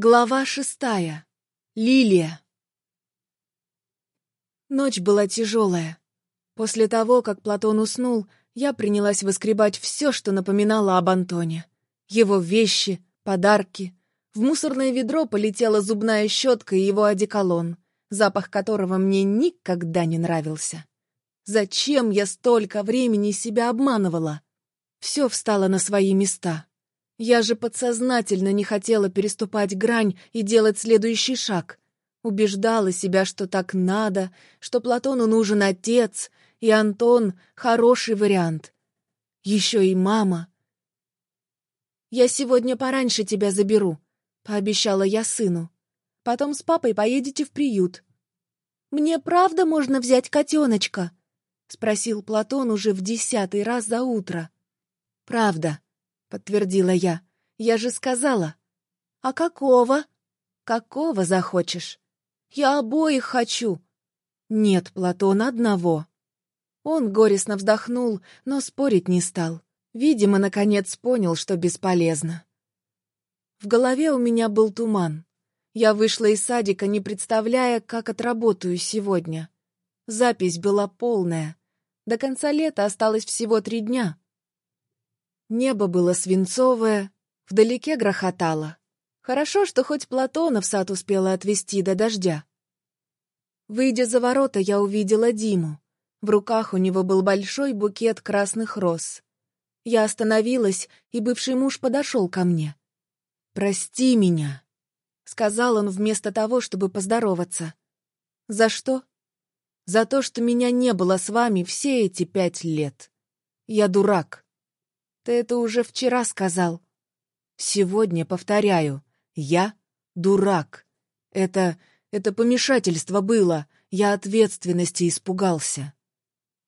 Глава шестая. Лилия. Ночь была тяжелая. После того, как Платон уснул, я принялась выскребать все, что напоминало об Антоне. Его вещи, подарки. В мусорное ведро полетела зубная щетка и его одеколон, запах которого мне никогда не нравился. Зачем я столько времени себя обманывала? Все встало на свои места. Я же подсознательно не хотела переступать грань и делать следующий шаг. Убеждала себя, что так надо, что Платону нужен отец, и Антон — хороший вариант. Еще и мама. «Я сегодня пораньше тебя заберу», — пообещала я сыну. «Потом с папой поедете в приют». «Мне правда можно взять котеночка?» — спросил Платон уже в десятый раз за утро. «Правда», — подтвердила я. «Я же сказала». «А какого?» «Какого захочешь?» «Я обоих хочу». «Нет, Платон, одного». Он горестно вздохнул, но спорить не стал. Видимо, наконец понял, что бесполезно. В голове у меня был туман. Я вышла из садика, не представляя, как отработаю сегодня. Запись была полная. До конца лета осталось всего три дня. Небо было свинцовое, вдалеке грохотало. Хорошо, что хоть Платона в сад успела отвезти до дождя. Выйдя за ворота, я увидела Диму. В руках у него был большой букет красных роз. Я остановилась, и бывший муж подошел ко мне. «Прости меня», — сказал он вместо того, чтобы поздороваться. «За что?» «За то, что меня не было с вами все эти пять лет. Я дурак. Ты это уже вчера сказал. Сегодня повторяю. Я дурак. Это... это помешательство было. Я ответственности испугался.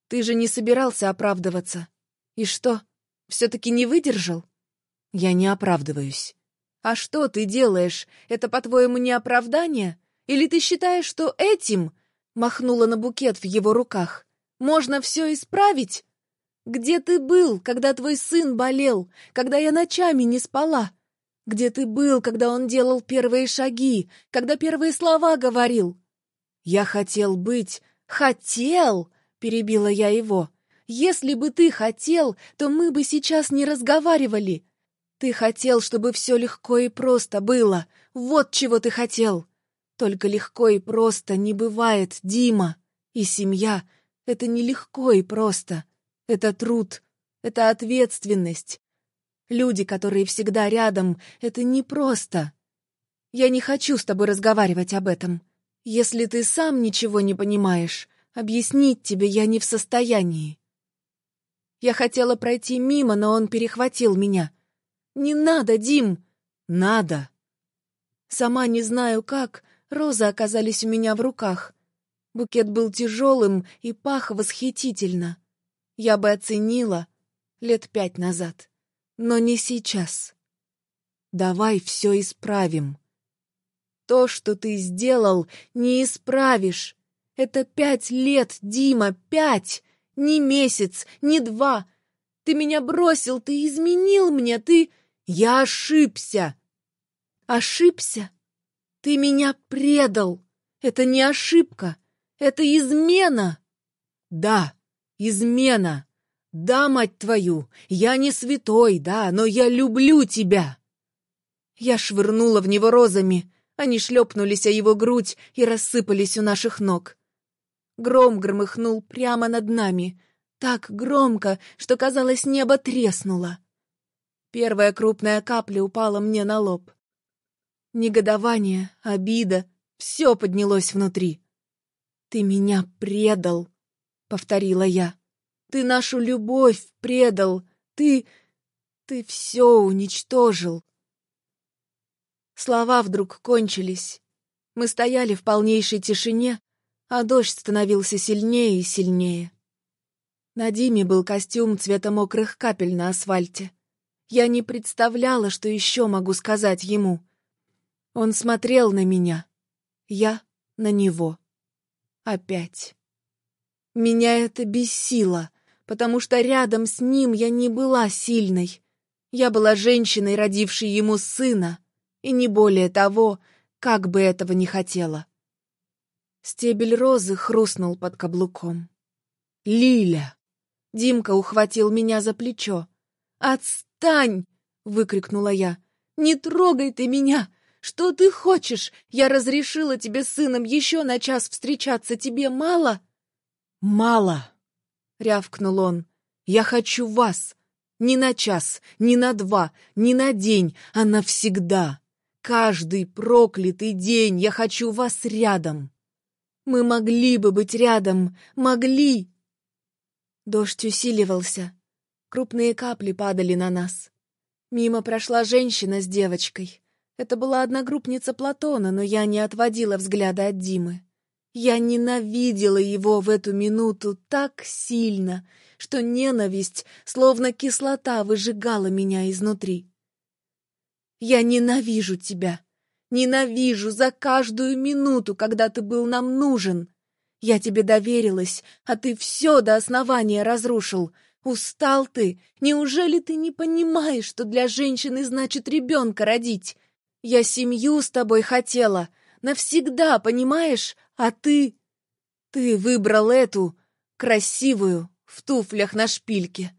Ты же не собирался оправдываться. И что, все-таки не выдержал? Я не оправдываюсь. А что ты делаешь? Это, по-твоему, не оправдание? Или ты считаешь, что этим, махнула на букет в его руках, можно все исправить? Где ты был, когда твой сын болел, когда я ночами не спала? Где ты был, когда он делал первые шаги, когда первые слова говорил? Я хотел быть... Хотел! Перебила я его. Если бы ты хотел, то мы бы сейчас не разговаривали. Ты хотел, чтобы все легко и просто было. Вот чего ты хотел. Только легко и просто не бывает, Дима. И семья — это не легко и просто. Это труд, это ответственность. Люди, которые всегда рядом, это непросто. Я не хочу с тобой разговаривать об этом. Если ты сам ничего не понимаешь, объяснить тебе я не в состоянии. Я хотела пройти мимо, но он перехватил меня. «Не надо, Дим!» «Надо!» Сама не знаю как, розы оказались у меня в руках. Букет был тяжелым и пах восхитительно я бы оценила лет пять назад, но не сейчас. Давай все исправим. То, что ты сделал, не исправишь. Это пять лет, Дима, пять, не месяц, не два. Ты меня бросил, ты изменил мне, ты... Я ошибся. Ошибся? Ты меня предал. Это не ошибка, это измена. Да, Измена! Да, мать твою, я не святой, да, но я люблю тебя!» Я швырнула в него розами, они шлепнулись о его грудь и рассыпались у наших ног. Гром громыхнул прямо над нами, так громко, что, казалось, небо треснуло. Первая крупная капля упала мне на лоб. Негодование, обида — все поднялось внутри. «Ты меня предал!» Повторила я. Ты нашу любовь предал. Ты... ты все уничтожил. Слова вдруг кончились. Мы стояли в полнейшей тишине, а дождь становился сильнее и сильнее. На Диме был костюм цвета мокрых капель на асфальте. Я не представляла, что еще могу сказать ему. Он смотрел на меня. Я на него. Опять. Меня это бесило, потому что рядом с ним я не была сильной. Я была женщиной, родившей ему сына. и не более того, как бы этого не хотела. Стебель розы хрустнул под каблуком. «Лиля!» Димка ухватил меня за плечо. «Отстань!» — выкрикнула я. «Не трогай ты меня! Что ты хочешь? Я разрешила тебе сыном еще на час встречаться. Тебе мало?» «Мало!» — рявкнул он. «Я хочу вас! Не на час, не на два, не на день, а навсегда! Каждый проклятый день я хочу вас рядом!» «Мы могли бы быть рядом! Могли!» Дождь усиливался. Крупные капли падали на нас. Мимо прошла женщина с девочкой. Это была одногруппница Платона, но я не отводила взгляда от Димы. Я ненавидела его в эту минуту так сильно, что ненависть, словно кислота, выжигала меня изнутри. «Я ненавижу тебя! Ненавижу за каждую минуту, когда ты был нам нужен!» Я тебе доверилась, а ты все до основания разрушил. Устал ты? Неужели ты не понимаешь, что для женщины значит ребенка родить? Я семью с тобой хотела. Навсегда, понимаешь? А ты... Ты выбрал эту, красивую, в туфлях на шпильке.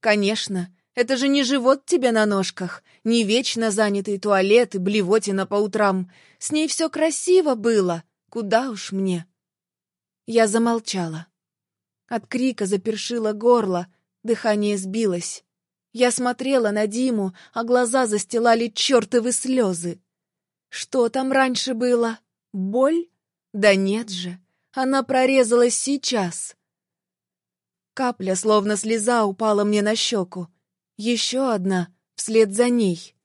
Конечно, это же не живот тебе на ножках, не вечно занятый туалет и блевотина по утрам. С ней все красиво было. Куда уж мне. Я замолчала. От крика запершило горло, дыхание сбилось. Я смотрела на Диму, а глаза застилали чертовы слезы. Что там раньше было? Боль? Да нет же, она прорезалась сейчас. Капля, словно слеза, упала мне на щеку. Еще одна, вслед за ней.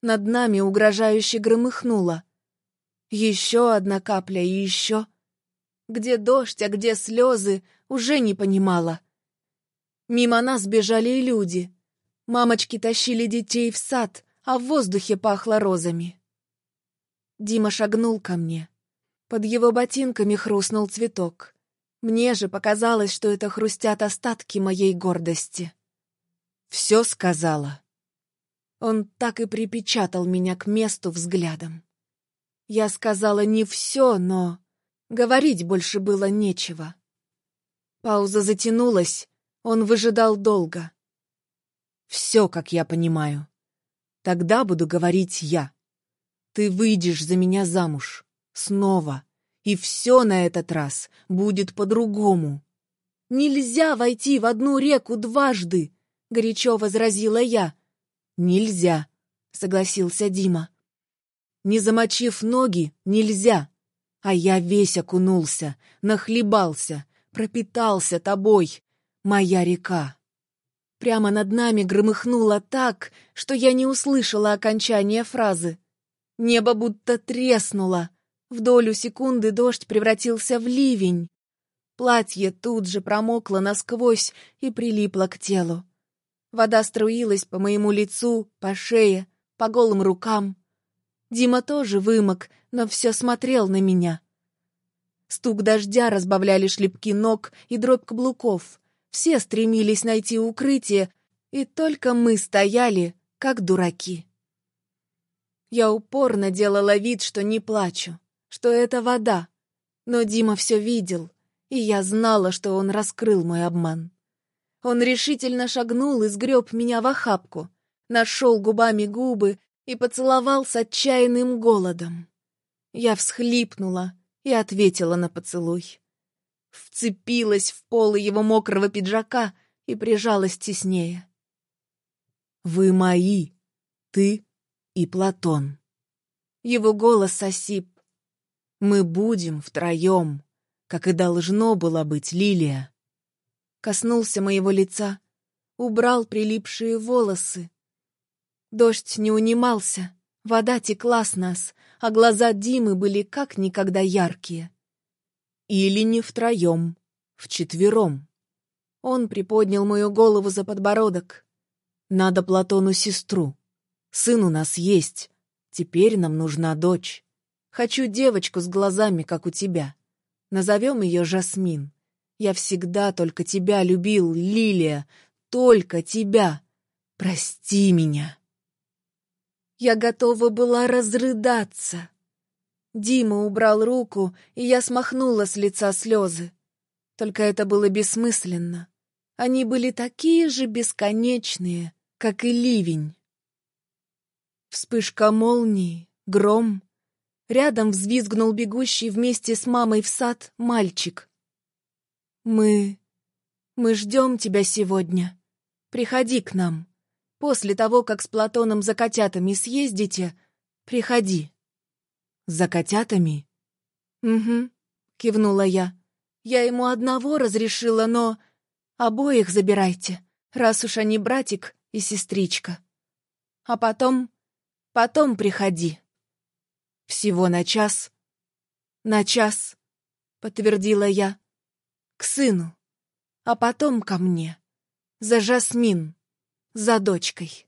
Над нами угрожающе громыхнула. Еще одна капля и еще... Где дождь, а где слезы, уже не понимала. Мимо нас бежали люди. Мамочки тащили детей в сад, а в воздухе пахло розами. Дима шагнул ко мне. Под его ботинками хрустнул цветок. Мне же показалось, что это хрустят остатки моей гордости. Все сказала. Он так и припечатал меня к месту взглядом. Я сказала не все, но... Говорить больше было нечего. Пауза затянулась, он выжидал долго. «Все, как я понимаю. Тогда буду говорить я. Ты выйдешь за меня замуж. Снова. И все на этот раз будет по-другому». «Нельзя войти в одну реку дважды!» — горячо возразила я. «Нельзя», — согласился Дима. «Не замочив ноги, нельзя. А я весь окунулся, нахлебался, пропитался тобой, моя река. Прямо над нами громыхнуло так, что я не услышала окончания фразы. Небо будто треснуло. В долю секунды дождь превратился в ливень. Платье тут же промокло насквозь и прилипло к телу. Вода струилась по моему лицу, по шее, по голым рукам. Дима тоже вымок, но все смотрел на меня. Стук дождя разбавляли шлепки ног и дробь каблуков. Все стремились найти укрытие, и только мы стояли, как дураки. Я упорно делала вид, что не плачу, что это вода. Но Дима все видел, и я знала, что он раскрыл мой обман. Он решительно шагнул и сгреб меня в охапку, нашел губами губы и поцеловал с отчаянным голодом. Я всхлипнула и ответила на поцелуй. Вцепилась в полы его мокрого пиджака и прижалась теснее. «Вы мои, ты и Платон». Его голос осип. «Мы будем втроем, как и должно было быть Лилия». Коснулся моего лица, убрал прилипшие волосы. Дождь не унимался, вода текла с нас, а глаза Димы были как никогда яркие. Или не втроем, вчетвером. Он приподнял мою голову за подбородок. Надо Платону сестру. Сын у нас есть. Теперь нам нужна дочь. Хочу девочку с глазами, как у тебя. Назовем ее Жасмин. Я всегда только тебя любил, Лилия. Только тебя. Прости меня. Я готова была разрыдаться. Дима убрал руку, и я смахнула с лица слезы. Только это было бессмысленно. Они были такие же бесконечные, как и ливень. Вспышка молнии, гром. Рядом взвизгнул бегущий вместе с мамой в сад мальчик. «Мы... мы ждем тебя сегодня. Приходи к нам. После того, как с Платоном за котятами съездите, приходи». «За котятами?» «Угу», — кивнула я. «Я ему одного разрешила, но...» Обоих забирайте, раз уж они братик и сестричка. А потом... потом приходи. Всего на час? На час, подтвердила я. К сыну. А потом ко мне. За Жасмин. За дочкой.